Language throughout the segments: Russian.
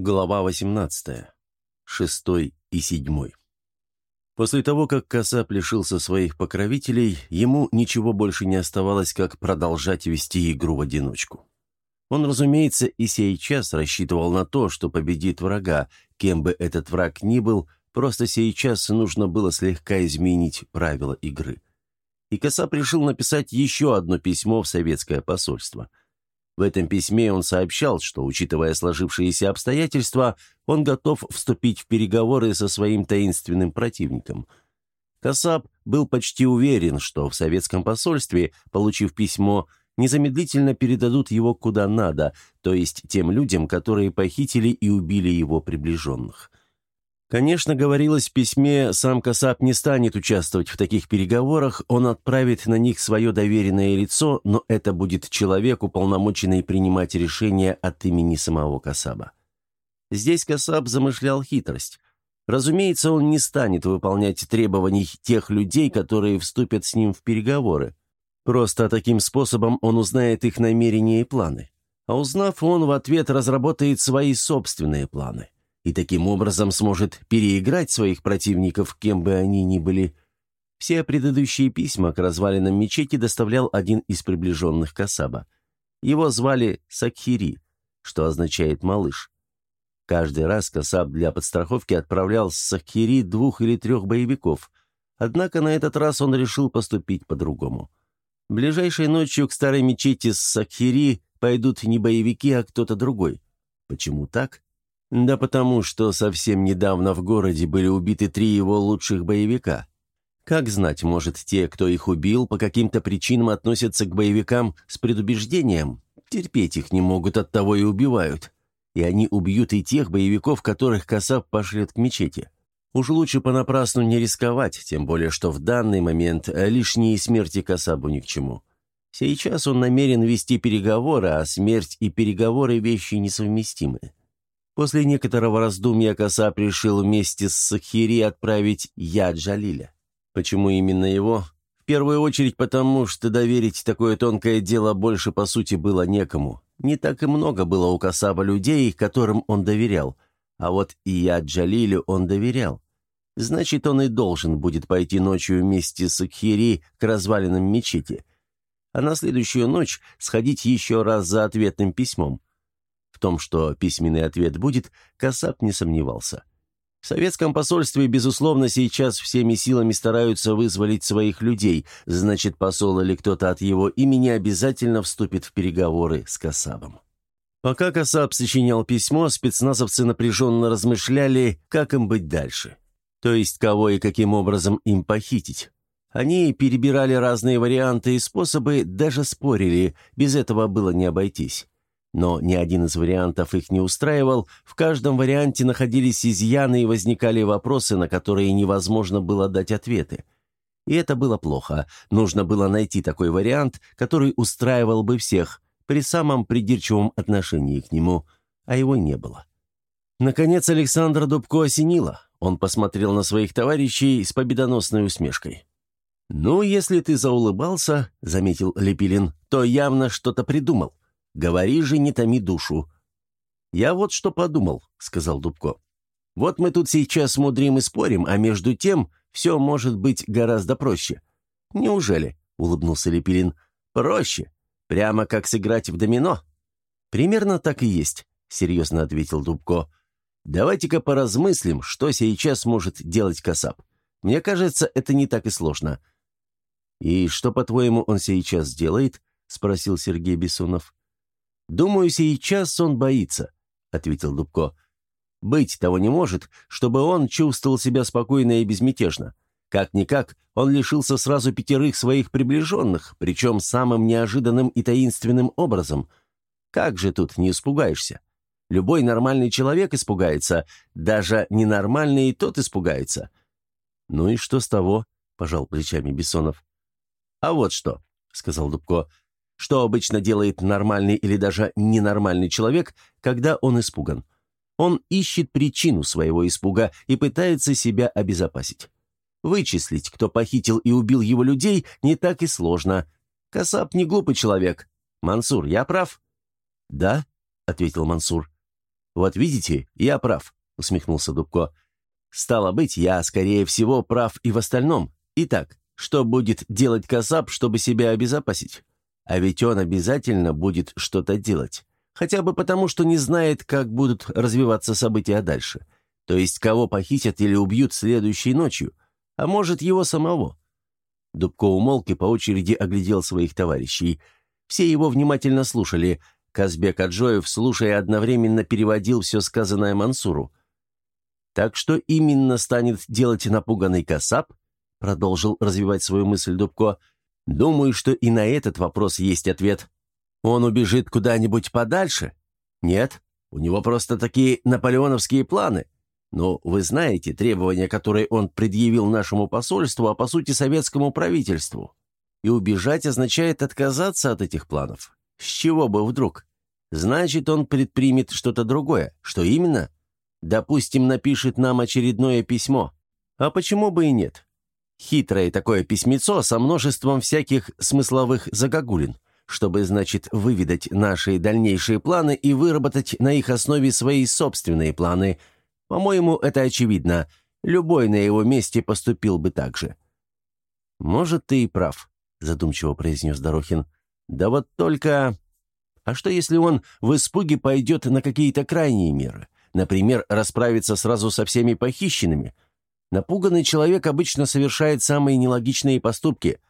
Глава 18. Шестой и седьмой. После того, как Касап лишился своих покровителей, ему ничего больше не оставалось, как продолжать вести игру в одиночку. Он, разумеется, и сейчас рассчитывал на то, что победит врага, кем бы этот враг ни был, просто сейчас нужно было слегка изменить правила игры. И Касап решил написать еще одно письмо в советское посольство – в этом письме он сообщал, что, учитывая сложившиеся обстоятельства, он готов вступить в переговоры со своим таинственным противником. Касаб был почти уверен, что в советском посольстве, получив письмо, незамедлительно передадут его куда надо, то есть тем людям, которые похитили и убили его приближенных. Конечно, говорилось в письме, сам Касап не станет участвовать в таких переговорах, он отправит на них свое доверенное лицо, но это будет человек, уполномоченный принимать решения от имени самого Касаба. Здесь Касаб замышлял хитрость. Разумеется, он не станет выполнять требований тех людей, которые вступят с ним в переговоры. Просто таким способом он узнает их намерения и планы. А узнав, он в ответ разработает свои собственные планы и таким образом сможет переиграть своих противников, кем бы они ни были. Все предыдущие письма к развалинам мечети доставлял один из приближенных Касаба. Его звали Сакхири, что означает «малыш». Каждый раз Касаб для подстраховки отправлял с Сакхири двух или трех боевиков, однако на этот раз он решил поступить по-другому. Ближайшей ночью к старой мечети с Сакхири пойдут не боевики, а кто-то другой. Почему так? Да потому, что совсем недавно в городе были убиты три его лучших боевика. Как знать, может, те, кто их убил, по каким-то причинам относятся к боевикам с предубеждением, терпеть их не могут, оттого и убивают. И они убьют и тех боевиков, которых Касаб пошлет к мечети. Уж лучше понапрасну не рисковать, тем более, что в данный момент лишние смерти Касабу ни к чему. Сейчас он намерен вести переговоры, а смерть и переговоры – вещи несовместимые. После некоторого раздумья Касап решил вместе с Сахири отправить я Джалиля. Почему именно его? В первую очередь потому, что доверить такое тонкое дело больше, по сути, было некому. Не так и много было у Касаба людей, которым он доверял. А вот и я Джалилю он доверял. Значит, он и должен будет пойти ночью вместе с Акхири к развалинам мечети. А на следующую ночь сходить еще раз за ответным письмом. В том, что письменный ответ будет, Касап не сомневался. В советском посольстве, безусловно, сейчас всеми силами стараются вызволить своих людей, значит, посол или кто-то от его имени обязательно вступит в переговоры с Касабом. Пока Касаб сочинял письмо, спецназовцы напряженно размышляли, как им быть дальше. То есть, кого и каким образом им похитить. Они перебирали разные варианты и способы, даже спорили, без этого было не обойтись. Но ни один из вариантов их не устраивал, в каждом варианте находились изъяны и возникали вопросы, на которые невозможно было дать ответы. И это было плохо. Нужно было найти такой вариант, который устраивал бы всех, при самом придирчивом отношении к нему, а его не было. Наконец Александра Дубко осенило. Он посмотрел на своих товарищей с победоносной усмешкой. «Ну, если ты заулыбался, — заметил Лепилин, — то явно что-то придумал. Говори же, не томи душу». «Я вот что подумал», — сказал Дубко. «Вот мы тут сейчас мудрим и спорим, а между тем все может быть гораздо проще». «Неужели?» — улыбнулся Лепилин. «Проще. Прямо как сыграть в домино». «Примерно так и есть», — серьезно ответил Дубко. «Давайте-ка поразмыслим, что сейчас может делать Касап. Мне кажется, это не так и сложно». «И что, по-твоему, он сейчас делает?» — спросил Сергей Бессонов. «Думаю, сейчас он боится», — ответил Дубко. «Быть того не может, чтобы он чувствовал себя спокойно и безмятежно. Как-никак, он лишился сразу пятерых своих приближенных, причем самым неожиданным и таинственным образом. Как же тут не испугаешься? Любой нормальный человек испугается, даже ненормальный и тот испугается». «Ну и что с того?» — пожал плечами Бессонов. «А вот что», — сказал Дубко, — что обычно делает нормальный или даже ненормальный человек, когда он испуган? Он ищет причину своего испуга и пытается себя обезопасить. Вычислить, кто похитил и убил его людей, не так и сложно. Касап не глупый человек. Мансур, я прав? Да, ответил Мансур. «Вот видите, я прав», — усмехнулся Дубко. «Стало быть, я, скорее всего, прав и в остальном. Итак, что будет делать Касап, чтобы себя обезопасить? А ведь он обязательно будет что-то делать. Хотя бы потому, что не знает, как будут развиваться события дальше. То есть, кого похитят или убьют следующей ночью. А может, его самого. Дубко умолк и по очереди оглядел своих товарищей. Все его внимательно слушали. Казбек Аджоев, слушая, одновременно переводил все сказанное Мансуру. «Так что именно станет делать напуганный Касап?» продолжил развивать свою мысль Дубко. «Думаю, что и на этот вопрос есть ответ. Он убежит куда-нибудь подальше? Нет, у него просто такие наполеоновские планы. Но вы знаете требования, которые он предъявил нашему посольству, а по сути советскому правительству. И убежать означает отказаться от этих планов. С чего бы вдруг? Значит, он предпримет что-то другое. Что именно? Допустим, напишет нам очередное письмо. А почему бы и нет? Хитрое такое письмецо со множеством всяких смысловых загогулин, чтобы, значит, выведать наши дальнейшие планы и выработать на их основе свои собственные планы. По-моему, это очевидно. Любой на его месте поступил бы так же. «Может, ты и прав», — задумчиво произнес Дорохин. «Да вот только... А что, если он в испуге пойдет на какие-то крайние меры? Например, расправиться сразу со всеми похищенными?» Напуганный человек обычно совершает самые нелогичные поступки.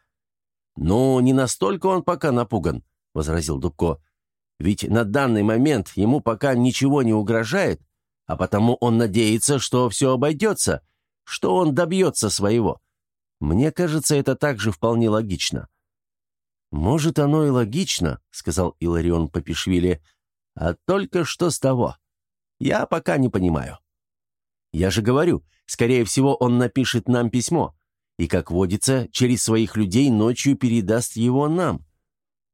«Ну, не настолько он пока напуган», — возразил Дубко. «Ведь на данный момент ему пока ничего не угрожает, а потому он надеется, что все обойдется, что он добьется своего. Мне кажется, это также вполне логично». «Может, оно и логично», — сказал Иларион Папишвили, — «а только что с того? Я пока не понимаю». «Я же говорю, Скорее всего, он напишет нам письмо. И, как водится, через своих людей ночью передаст его нам.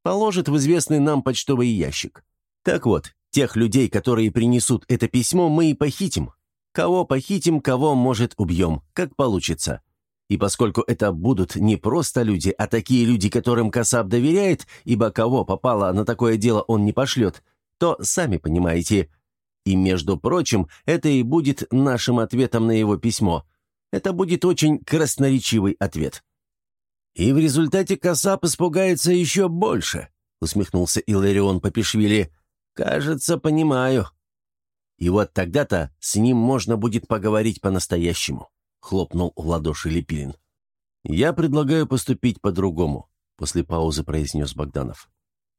Положит в известный нам почтовый ящик. Так вот, тех людей, которые принесут это письмо, мы и похитим. Кого похитим, кого, может, убьем, как получится. И поскольку это будут не просто люди, а такие люди, которым Касаб доверяет, ибо кого попало на такое дело он не пошлет, то, сами понимаете, и, между прочим, это и будет нашим ответом на его письмо. Это будет очень красноречивый ответ. «И в результате Касап испугается еще больше», — усмехнулся Иларион Папишвили. «Кажется, понимаю». «И вот тогда-то с ним можно будет поговорить по-настоящему», — хлопнул в ладоши Лепилин. «Я предлагаю поступить по-другому», — после паузы произнес Богданов.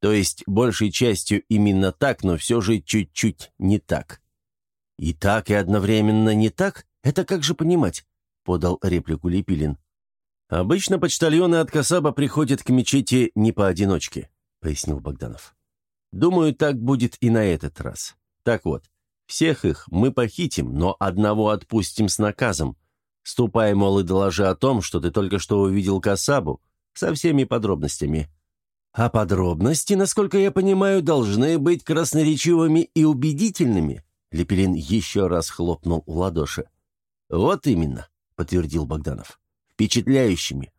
То есть, большей частью именно так, но все же чуть-чуть не так. «И так, и одновременно не так? Это как же понимать?» — подал реплику Лепилин. «Обычно почтальоны от Касаба приходят к мечети не поодиночке», — пояснил Богданов. «Думаю, так будет и на этот раз. Так вот, всех их мы похитим, но одного отпустим с наказом. Ступай, мол, и доложи о том, что ты только что увидел Касабу, со всеми подробностями. А подробности, насколько я понимаю, должны быть красноречивыми и убедительными. Лепелин еще раз хлопнул в ладоши. «Вот именно», — подтвердил Богданов. «Впечатляющими.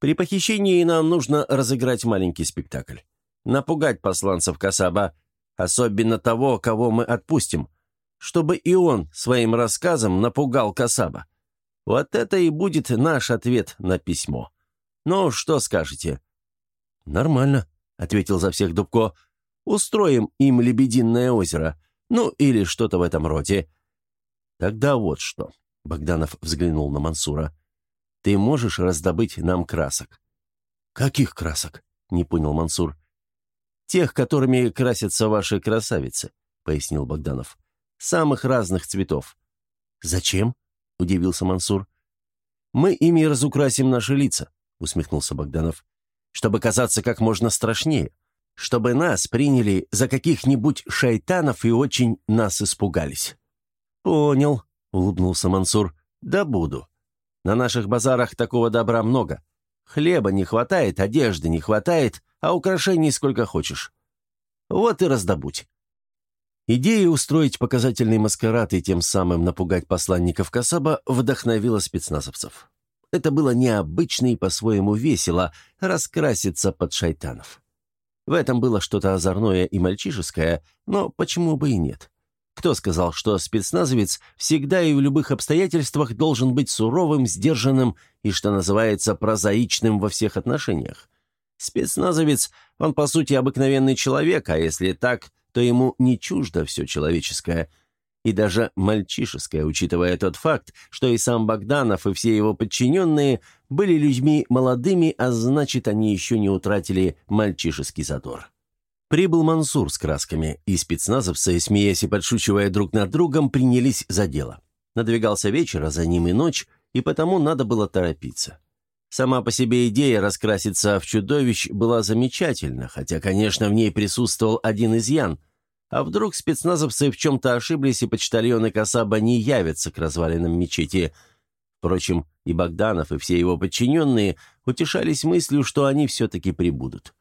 При похищении нам нужно разыграть маленький спектакль. Напугать посланцев Касаба, особенно того, кого мы отпустим, чтобы и он своим рассказом напугал Касаба. Вот это и будет наш ответ на письмо. Ну, что скажете?» «Нормально», — ответил за всех Дубко. «Устроим им лебединое озеро. Ну, или что-то в этом роде». «Тогда вот что», — Богданов взглянул на Мансура. «Ты можешь раздобыть нам красок?» «Каких красок?» — не понял Мансур. «Тех, которыми красятся ваши красавицы», — пояснил Богданов. «Самых разных цветов». «Зачем?» — удивился Мансур. «Мы ими разукрасим наши лица», — усмехнулся Богданов чтобы казаться как можно страшнее, чтобы нас приняли за каких-нибудь шайтанов и очень нас испугались». «Понял», — улыбнулся Мансур. «Да буду. На наших базарах такого добра много. Хлеба не хватает, одежды не хватает, а украшений сколько хочешь. Вот и раздобудь». Идея устроить показательный маскарад и тем самым напугать посланников Касаба вдохновила спецназовцев. Это было необычно и по-своему весело – раскраситься под шайтанов. В этом было что-то озорное и мальчишеское, но почему бы и нет? Кто сказал, что спецназовец всегда и в любых обстоятельствах должен быть суровым, сдержанным и, что называется, прозаичным во всех отношениях? Спецназовец, он, по сути, обыкновенный человек, а если так, то ему не чуждо все человеческое – и даже мальчишеское, учитывая тот факт, что и сам Богданов, и все его подчиненные были людьми молодыми, а значит, они еще не утратили мальчишеский задор. Прибыл Мансур с красками, и спецназовцы, смеясь и подшучивая друг над другом, принялись за дело. Надвигался вечер, а за ним и ночь, и потому надо было торопиться. Сама по себе идея раскраситься в чудовищ была замечательна, хотя, конечно, в ней присутствовал один изъян. А вдруг спецназовцы в чем-то ошиблись, и почтальоны Касаба не явятся к развалинам мечети? Впрочем, и Богданов, и все его подчиненные утешались мыслью, что они все-таки прибудут.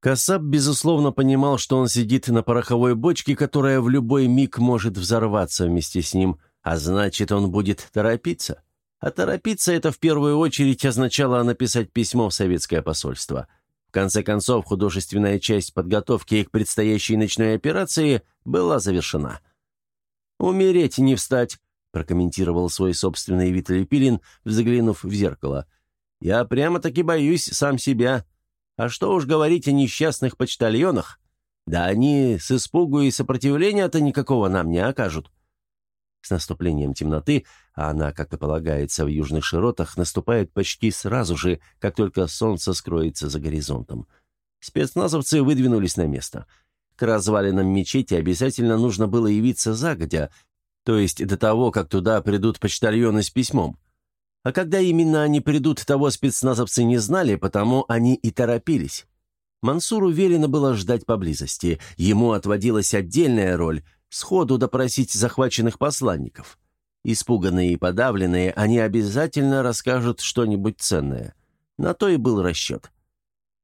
Касаб, безусловно, понимал, что он сидит на пороховой бочке, которая в любой миг может взорваться вместе с ним, а значит, он будет торопиться. А торопиться это в первую очередь означало написать письмо в советское посольство. Конце концов, художественная часть подготовки к предстоящей ночной операции была завершена. «Умереть не встать», — прокомментировал свой собственный Виталий Пилин, взглянув в зеркало. «Я прямо-таки боюсь сам себя». А что уж говорить о несчастных почтальонах? Да они с испугу и сопротивления-то никакого нам не окажут. С наступлением темноты, а она, как и полагается в южных широтах, наступает почти сразу же, как только солнце скроется за горизонтом. Спецназовцы выдвинулись на место. К развалинам мечети обязательно нужно было явиться загодя, то есть до того, как туда придут почтальоны с письмом. А когда именно они придут, того спецназовцы не знали, потому они и торопились. Мансуру велено было ждать поблизости. Ему отводилась отдельная роль – сходу допросить захваченных посланников. Испуганные и подавленные, они обязательно расскажут что-нибудь ценное. На то и был расчет.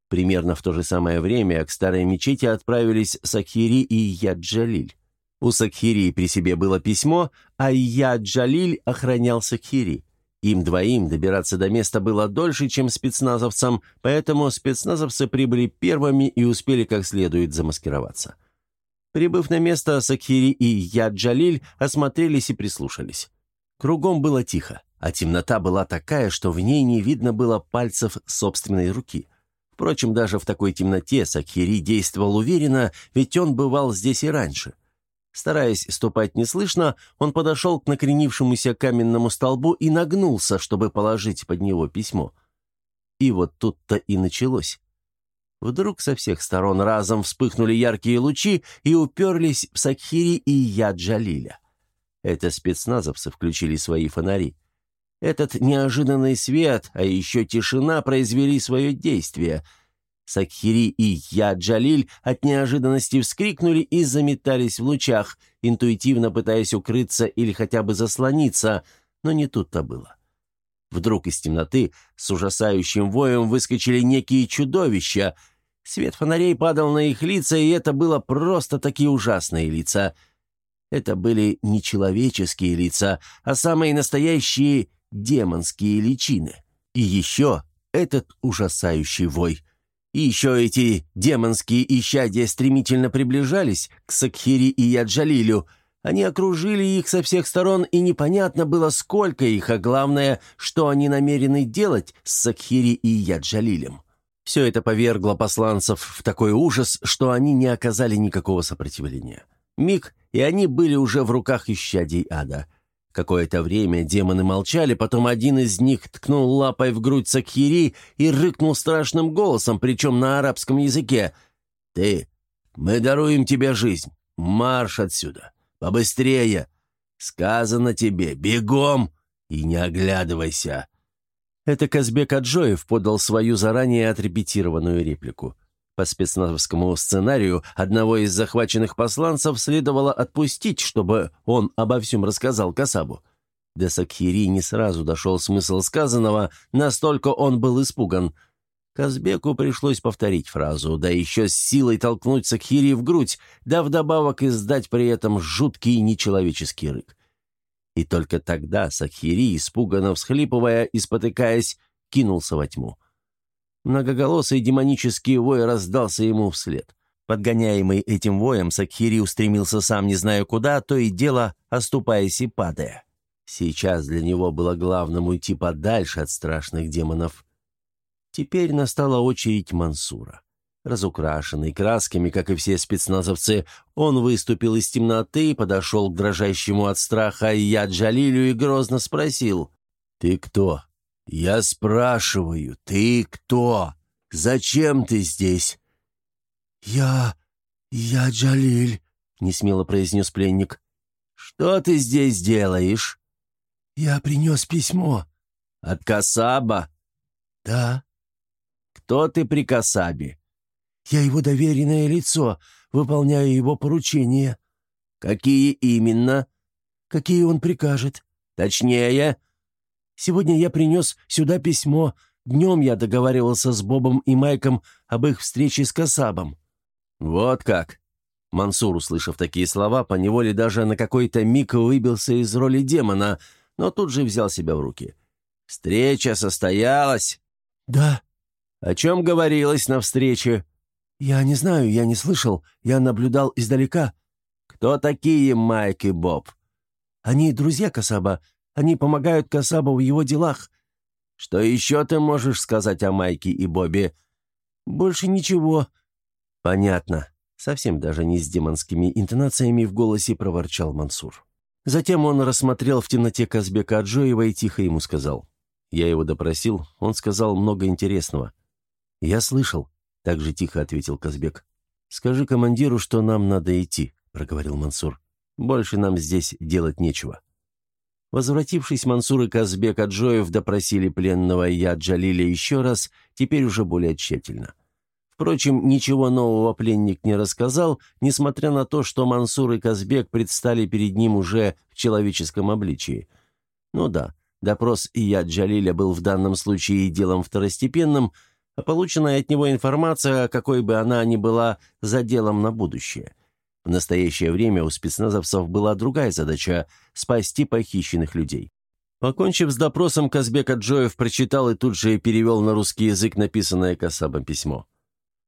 Примерно в то же самое время к старой мечети отправились Сакхири и Яджалиль. У Сакхири при себе было письмо, а Яджалиль охранял Сакхири. Им двоим добираться до места было дольше, чем спецназовцам, поэтому спецназовцы прибыли первыми и успели как следует замаскироваться. Прибыв на место, Сакхири и Яджалиль осмотрелись и прислушались. Кругом было тихо, а темнота была такая, что в ней не видно было пальцев собственной руки. Впрочем, даже в такой темноте Сакхири действовал уверенно, ведь он бывал здесь и раньше. Стараясь ступать неслышно, он подошел к накренившемуся каменному столбу и нагнулся, чтобы положить под него письмо. И вот тут-то и началось. Вдруг со всех сторон разом вспыхнули яркие лучи и уперлись в Сакхири и Яджалиля. Это спецназовцы включили свои фонари. Этот неожиданный свет, а еще тишина произвели свое действие — Сакхири и я, Джалиль, от неожиданности вскрикнули и заметались в лучах, интуитивно пытаясь укрыться или хотя бы заслониться, но не тут-то было. Вдруг из темноты с ужасающим воем выскочили некие чудовища. Свет фонарей падал на их лица, и это было просто такие ужасные лица. Это были не человеческие лица, а самые настоящие демонские личины. И еще этот ужасающий вой — и еще эти демонские исчадия стремительно приближались к Сакхири и Яджалилю. Они окружили их со всех сторон, и непонятно было, сколько их, а главное, что они намерены делать с Сакхири и Яджалилем. Все это повергло посланцев в такой ужас, что они не оказали никакого сопротивления. Миг, и они были уже в руках исчадий ада — Какое-то время демоны молчали, потом один из них ткнул лапой в грудь Сакхири и рыкнул страшным голосом, причем на арабском языке. «Ты, мы даруем тебе жизнь. Марш отсюда. Побыстрее. Сказано тебе, бегом и не оглядывайся». Это Казбек Аджоев подал свою заранее отрепетированную реплику. По спецназовскому сценарию одного из захваченных посланцев следовало отпустить, чтобы он обо всем рассказал Касабу. До Сакхири не сразу дошел смысл сказанного, настолько он был испуган. Казбеку пришлось повторить фразу, да еще с силой толкнуть Сакхири в грудь, да вдобавок издать при этом жуткий нечеловеческий рык. И только тогда Сакхири, испуганно всхлипывая и спотыкаясь, кинулся во тьму. Многоголосый демонический вой раздался ему вслед. Подгоняемый этим воем, Сакхири устремился сам не зная куда, то и дело оступаясь и падая. Сейчас для него было главным уйти подальше от страшных демонов. Теперь настала очередь Мансура. Разукрашенный красками, как и все спецназовцы, он выступил из темноты, подошел к дрожащему от страха я Джалилю и грозно спросил. «Ты кто?» «Я спрашиваю, ты кто? Зачем ты здесь?» «Я... я Джалиль», — несмело произнес пленник. «Что ты здесь делаешь?» «Я принес письмо». «От Касаба?» «Да». «Кто ты при Касабе?» «Я его доверенное лицо, выполняю его поручения». «Какие именно?» «Какие он прикажет». «Точнее?» «Сегодня я принес сюда письмо. Днем я договаривался с Бобом и Майком об их встрече с Касабом». «Вот как!» Мансур, услышав такие слова, поневоле даже на какой-то миг выбился из роли демона, но тут же взял себя в руки. «Встреча состоялась?» «Да». «О чем говорилось на встрече?» «Я не знаю, я не слышал. Я наблюдал издалека». «Кто такие Майк и Боб?» «Они друзья Касаба. Они помогают Касабу в его делах». «Что еще ты можешь сказать о Майке и Бобе?» «Больше ничего». «Понятно». Совсем даже не с демонскими интонациями в голосе проворчал Мансур. Затем он рассмотрел в темноте Казбека Аджоева и тихо ему сказал. Я его допросил, он сказал много интересного. «Я слышал», — так же тихо ответил Казбек. «Скажи командиру, что нам надо идти», — проговорил Мансур. «Больше нам здесь делать нечего». Возвратившись, Мансур и Казбек Аджоев допросили пленного Я Джалиля еще раз, теперь уже более тщательно. Впрочем, ничего нового пленник не рассказал, несмотря на то, что Мансур и Казбек предстали перед ним уже в человеческом обличии. Ну да, допрос Ия Джалиля был в данном случае делом второстепенным, а полученная от него информация, какой бы она ни была, за делом на будущее. В настоящее время у спецназовцев была другая задача – спасти похищенных людей. Покончив с допросом, Казбек Аджоев прочитал и тут же перевел на русский язык написанное Касабом письмо.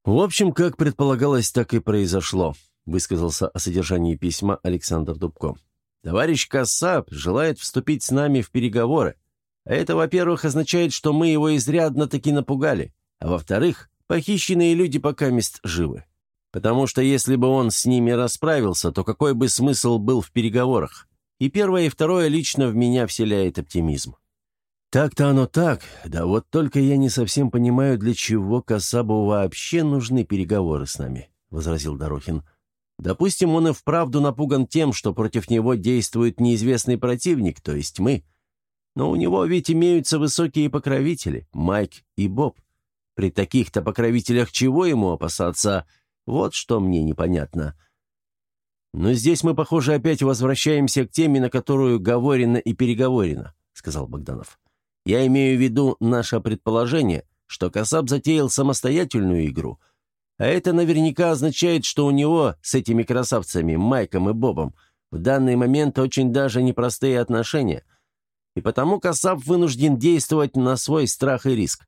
«В общем, как предполагалось, так и произошло», — высказался о содержании письма Александр Дубко. «Товарищ Кассап желает вступить с нами в переговоры. Это, во-первых, означает, что мы его изрядно-таки напугали, а во-вторых, похищенные люди пока мест живы. Потому что если бы он с ними расправился, то какой бы смысл был в переговорах? И первое, и второе лично в меня вселяет оптимизм. «Так-то оно так, да вот только я не совсем понимаю, для чего Касабу вообще нужны переговоры с нами», — возразил Дорохин. «Допустим, он и вправду напуган тем, что против него действует неизвестный противник, то есть мы. Но у него ведь имеются высокие покровители, Майк и Боб. При таких-то покровителях чего ему опасаться? Вот что мне непонятно». «Но здесь мы, похоже, опять возвращаемся к теме, на которую говорено и переговорено», — сказал Богданов. Я имею в виду наше предположение, что Касаб затеял самостоятельную игру. А это наверняка означает, что у него с этими красавцами, Майком и Бобом, в данный момент очень даже непростые отношения. И потому Касаб вынужден действовать на свой страх и риск.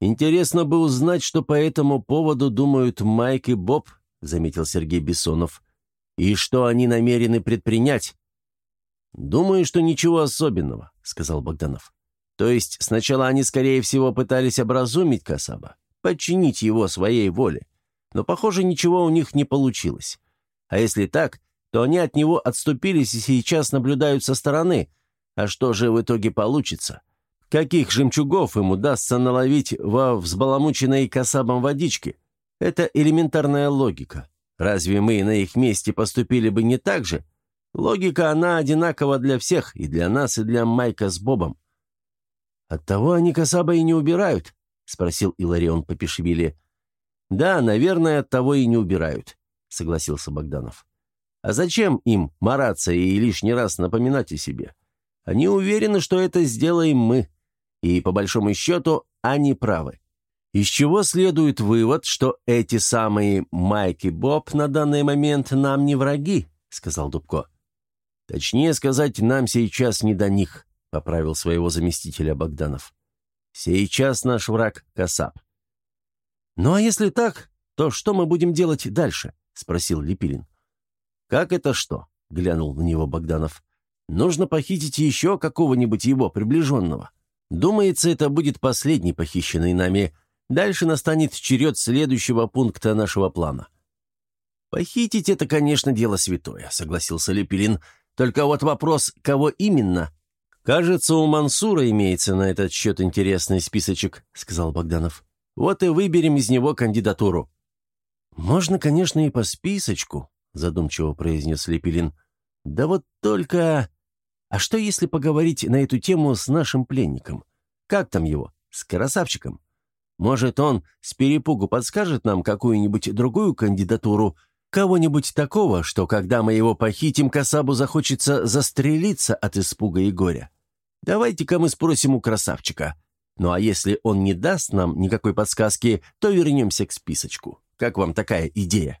Интересно бы узнать, что по этому поводу думают Майк и Боб, заметил Сергей Бессонов. И что они намерены предпринять? «Думаю, что ничего особенного», — сказал Богданов. То есть сначала они, скорее всего, пытались образумить Касаба, подчинить его своей воле. Но, похоже, ничего у них не получилось. А если так, то они от него отступились и сейчас наблюдают со стороны. А что же в итоге получится? Каких жемчугов им удастся наловить во взбаламученной Касабом водичке? Это элементарная логика. Разве мы на их месте поступили бы не так же? Логика, она одинакова для всех, и для нас, и для Майка с Бобом. «Оттого они Касаба и не убирают?» — спросил Иларион Папишвили. «Да, наверное, оттого и не убирают», — согласился Богданов. «А зачем им мараться и лишний раз напоминать о себе? Они уверены, что это сделаем мы. И, по большому счету, они правы. Из чего следует вывод, что эти самые Майк и Боб на данный момент нам не враги», — сказал Дубко. «Точнее сказать, нам сейчас не до них», — поправил своего заместителя Богданов. «Сейчас наш враг — Касап». «Ну а если так, то что мы будем делать дальше?» — спросил Лепилин. «Как это что?» — глянул на него Богданов. «Нужно похитить еще какого-нибудь его приближенного. Думается, это будет последний похищенный нами. Дальше настанет черед следующего пункта нашего плана». «Похитить — это, конечно, дело святое», — согласился Лепилин. «Только вот вопрос, кого именно?» «Кажется, у Мансура имеется на этот счет интересный списочек», — сказал Богданов. «Вот и выберем из него кандидатуру». «Можно, конечно, и по списочку», — задумчиво произнес Лепилин. «Да вот только... А что, если поговорить на эту тему с нашим пленником? Как там его? С красавчиком? Может, он с перепугу подскажет нам какую-нибудь другую кандидатуру, кого-нибудь такого, что, когда мы его похитим, Касабу захочется застрелиться от испуга и горя? Давайте-ка мы спросим у красавчика. Ну а если он не даст нам никакой подсказки, то вернемся к списочку. Как вам такая идея?»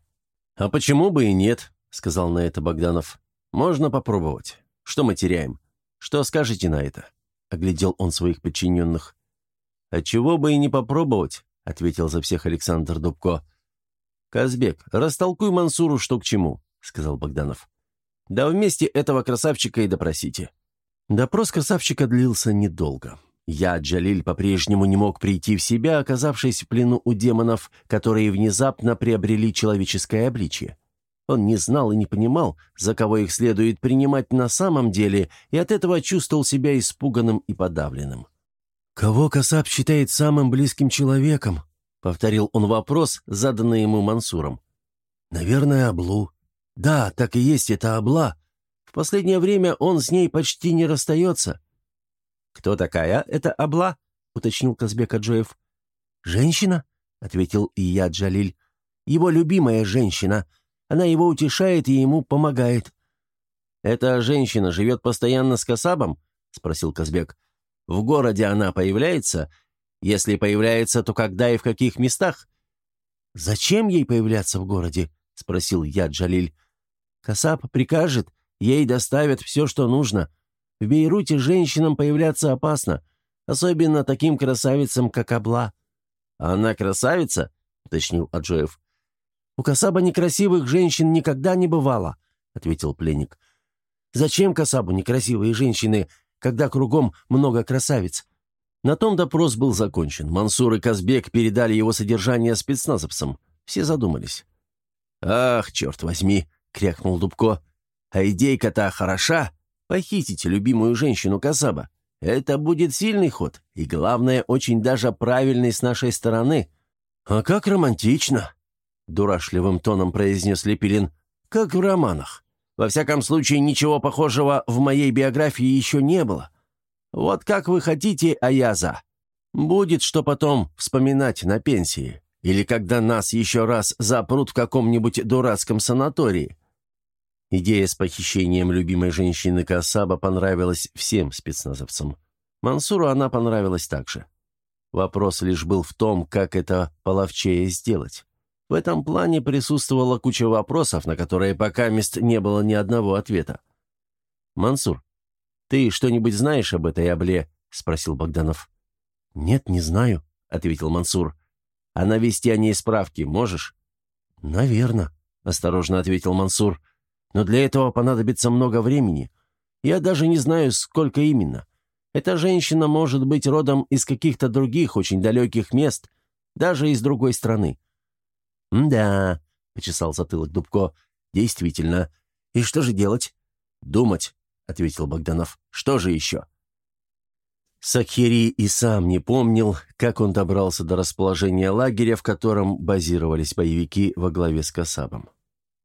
«А почему бы и нет?» — сказал на это Богданов. «Можно попробовать. Что мы теряем? Что скажете на это?» — оглядел он своих подчиненных. «А чего бы и не попробовать?» — ответил за всех Александр Дубко. «Казбек, растолкуй Мансуру, что к чему», — сказал Богданов. «Да вместе этого красавчика и допросите». Допрос красавчика длился недолго. Я, Джалиль, по-прежнему не мог прийти в себя, оказавшись в плену у демонов, которые внезапно приобрели человеческое обличие. Он не знал и не понимал, за кого их следует принимать на самом деле, и от этого чувствовал себя испуганным и подавленным. «Кого Касап считает самым близким человеком?» — повторил он вопрос, заданный ему Мансуром. «Наверное, Аблу. Да, так и есть, это Абла. В последнее время он с ней почти не расстается». «Кто такая эта Абла?» — уточнил Казбек Аджоев. «Женщина?» — ответил Ия Джалиль. «Его любимая женщина. Она его утешает и ему помогает». «Эта женщина живет постоянно с Касабом?» — спросил Казбек. «В городе она появляется? Если появляется, то когда и в каких местах?» «Зачем ей появляться в городе?» — спросил я Джалиль. «Касаб прикажет, ей доставят все, что нужно. В Бейруте женщинам появляться опасно, особенно таким красавицам, как Абла». «Она красавица?» — уточнил Аджоев. «У Касаба некрасивых женщин никогда не бывало», — ответил пленник. «Зачем Касабу некрасивые женщины, когда кругом много красавиц?» На том допрос был закончен. Мансур и Казбек передали его содержание спецназовцам. Все задумались. «Ах, черт возьми!» — крякнул Дубко. «А идейка-то хороша!» Похитите любимую женщину Касаба. Это будет сильный ход, и, главное, очень даже правильный с нашей стороны». «А как романтично!» — дурашливым тоном произнес Лепилин. «Как в романах. Во всяком случае, ничего похожего в моей биографии еще не было. Вот как вы хотите, а я за. Будет что потом вспоминать на пенсии. Или когда нас еще раз запрут в каком-нибудь дурацком санатории. Идея с похищением любимой женщины Касаба понравилась всем спецназовцам. Мансуру она понравилась также. Вопрос лишь был в том, как это половчее сделать. В этом плане присутствовала куча вопросов, на которые пока мест не было ни одного ответа. «Мансур, ты что-нибудь знаешь об этой обле?» — спросил Богданов. «Нет, не знаю», — ответил Мансур. «А навести о ней справки можешь?» «Наверно», — осторожно ответил Мансур. Но для этого понадобится много времени. Я даже не знаю, сколько именно. Эта женщина может быть родом из каких-то других очень далеких мест, даже из другой страны». «Да», — почесал затылок Дубко, — «действительно. И что же делать?» «Думать», — ответил Богданов. «Что же еще?» Сакхери и сам не помнил, как он добрался до расположения лагеря, в котором базировались боевики во главе с Касабом.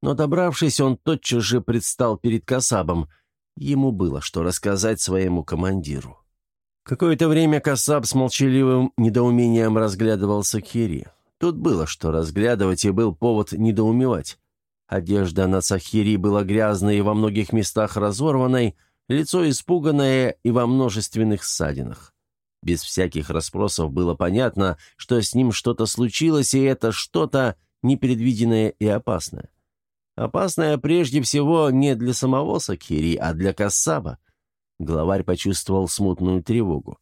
Но добравшись, он тотчас же предстал перед Касабом. Ему было что рассказать своему командиру. Какое-то время Касаб с молчаливым недоумением разглядывал Сахири. Тут было что разглядывать, и был повод недоумевать. Одежда на Сахири была грязной и во многих местах разорванной, лицо испуганное и во множественных ссадинах. Без всяких расспросов было понятно, что с ним что-то случилось, и это что-то непредвиденное и опасное. Опасная прежде всего не для самого Сакхири, а для Кассаба. Главарь почувствовал смутную тревогу.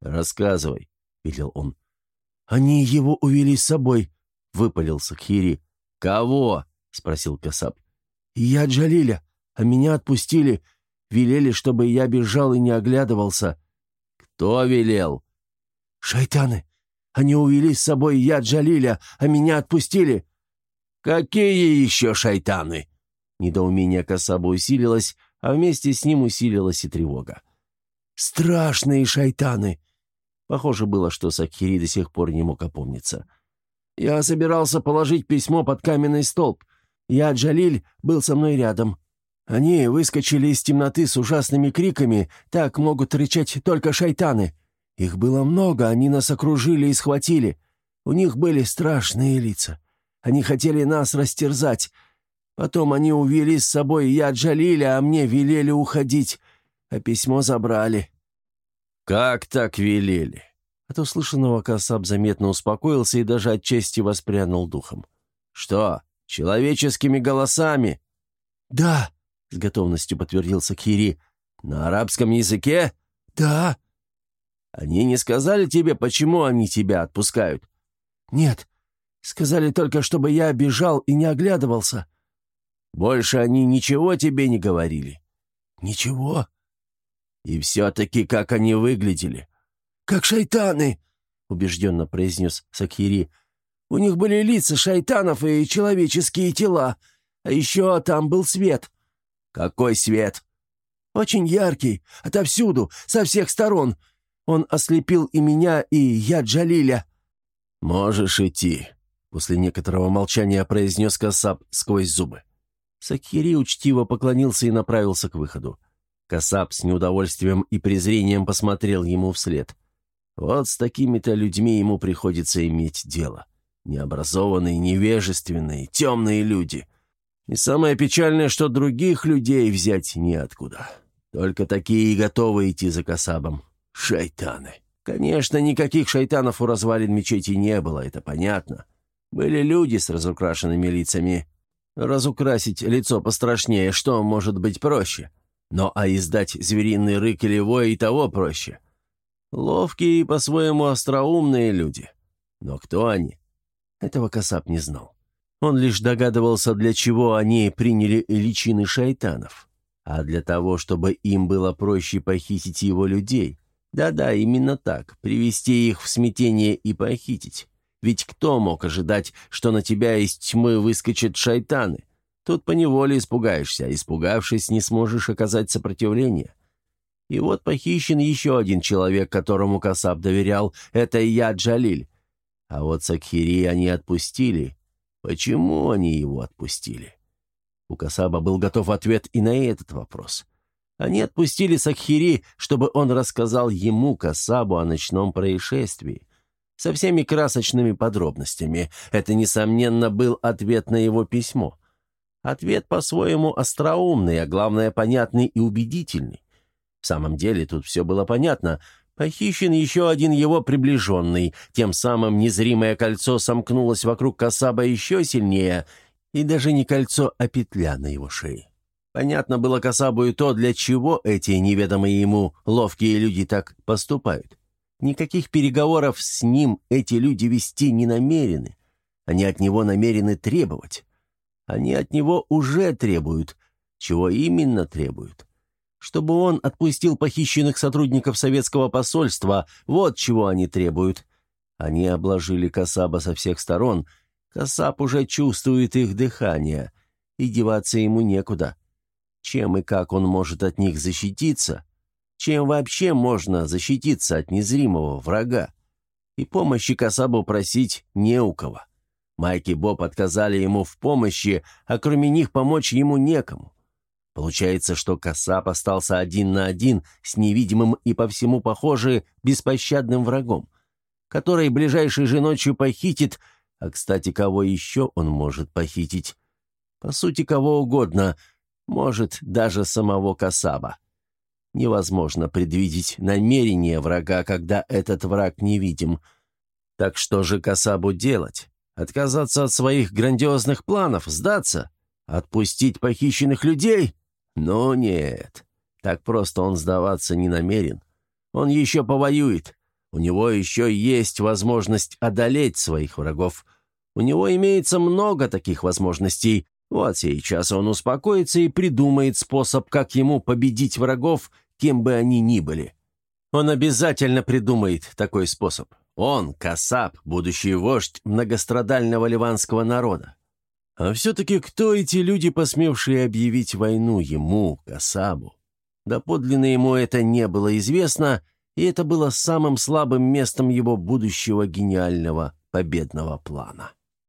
«Рассказывай», — велел он. «Они его увели с собой», —— выпалил Сакхири. «Кого?» — спросил Касаб. «Я Джалиля, а меня отпустили. Велели, чтобы я бежал и не оглядывался». «Кто велел?» «Шайтаны. Они увели с собой я Джалиля, а меня отпустили». «Какие еще шайтаны?» Недоумение Касаба усилилось, а вместе с ним усилилась и тревога. «Страшные шайтаны!» Похоже было, что Сакхири до сих пор не мог опомниться. «Я собирался положить письмо под каменный столб. Я, Джалиль, был со мной рядом. Они выскочили из темноты с ужасными криками, так могут рычать только шайтаны. Их было много, они нас окружили и схватили. У них были страшные лица. Они хотели нас растерзать. Потом они увели с собой я Джалиля, а мне велели уходить, а письмо забрали». «Как так велели?» От услышанного Касаб заметно успокоился и даже отчасти воспрянул духом. «Что, человеческими голосами?» «Да», — с готовностью подтвердился Кири. «На арабском языке?» «Да». «Они не сказали тебе, почему они тебя отпускают?» «Нет. Сказали только, чтобы я бежал и не оглядывался». «Больше они ничего тебе не говорили?» «Ничего». «И все-таки как они выглядели?» «Как шайтаны», — убежденно произнес Сакхири. «У них были лица шайтанов и человеческие тела. А еще там был свет». «Какой свет?» «Очень яркий, отовсюду, со всех сторон. Он ослепил и меня, и я Джалиля». «Можешь идти», — после некоторого молчания произнес Касаб сквозь зубы. Сакхири учтиво поклонился и направился к выходу. Касаб с неудовольствием и презрением посмотрел ему вслед. Вот с такими-то людьми ему приходится иметь дело. Необразованные, невежественные, темные люди. И самое печальное, что других людей взять неоткуда. Только такие и готовы идти за Касабом. Шайтаны. Конечно, никаких шайтанов у развалин мечети не было, это понятно. Были люди с разукрашенными лицами. Разукрасить лицо пострашнее, что может быть проще? Но а издать звериный рык или вой и того проще. Ловкие и по-своему остроумные люди. Но кто они? Этого Касап не знал. Он лишь догадывался, для чего они приняли личины шайтанов. А для того, чтобы им было проще похитить его людей. Да-да, именно так, привести их в смятение и похитить. Ведь кто мог ожидать, что на тебя из тьмы выскочат шайтаны? Тут поневоле испугаешься, а испугавшись, не сможешь оказать сопротивление. И вот похищен еще один человек, которому Касаб доверял. Это я, Джалиль. А вот Сакхири они отпустили. Почему они его отпустили? У Касаба был готов ответ и на этот вопрос. Они отпустили Сакхири, чтобы он рассказал ему, Касабу, о ночном происшествии. Со всеми красочными подробностями. Это, несомненно, был ответ на его письмо. Ответ по-своему остроумный, а главное, понятный и убедительный. В самом деле тут все было понятно. Похищен еще один его приближенный, тем самым незримое кольцо сомкнулось вокруг Касаба еще сильнее, и даже не кольцо, а петля на его шее. Понятно было Касабу и то, для чего эти неведомые ему ловкие люди так поступают. Никаких переговоров с ним эти люди вести не намерены. Они от него намерены требовать. Они от него уже требуют. Чего именно требуют? Чтобы он отпустил похищенных сотрудников советского посольства. Вот чего они требуют. Они обложили Касаба со всех сторон. Касаб уже чувствует их дыхание. И деваться ему некуда. Чем и как он может от них защититься? Чем вообще можно защититься от незримого врага? И помощи Касабу просить не у кого. Майк и Боб отказали ему в помощи, а кроме них помочь ему некому. Получается, что Касап остался один на один с невидимым и по всему похоже беспощадным врагом, который ближайшей же ночью похитит, а, кстати, кого еще он может похитить? По сути, кого угодно, может, даже самого Касаба. Невозможно предвидеть намерение врага, когда этот враг невидим. Так что же Касабу делать? Отказаться от своих грандиозных планов, сдаться? Отпустить похищенных людей? Но нет, так просто он сдаваться не намерен. Он еще повоюет. У него еще есть возможность одолеть своих врагов. У него имеется много таких возможностей. Вот сейчас он успокоится и придумает способ, как ему победить врагов, кем бы они ни были. Он обязательно придумает такой способ. Он, Касап, будущий вождь многострадального ливанского народа. А все-таки кто эти люди, посмевшие объявить войну ему, Касабу? Да подлинно ему это не было известно, и это было самым слабым местом его будущего гениального победного плана.